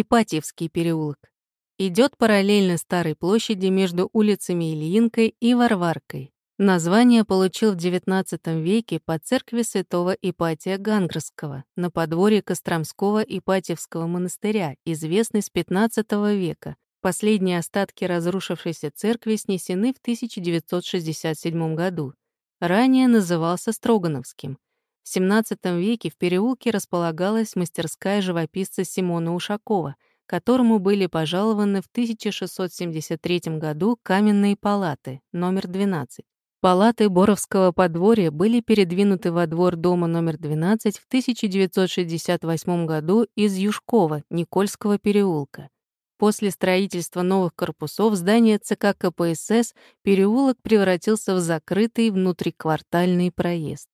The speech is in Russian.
Ипатьевский переулок. Идет параллельно Старой площади между улицами Ильинкой и Варваркой. Название получил в XIX веке по церкви святого Ипатия Гангрского на подворье Костромского Ипатьевского монастыря, известный с XV века. Последние остатки разрушившейся церкви снесены в 1967 году. Ранее назывался Строгановским. В XVII веке в переулке располагалась мастерская живописца Симона Ушакова, которому были пожалованы в 1673 году каменные палаты, номер 12. Палаты Боровского подворья были передвинуты во двор дома номер 12 в 1968 году из Юшкова, Никольского переулка. После строительства новых корпусов здания ЦК КПСС переулок превратился в закрытый внутриквартальный проезд.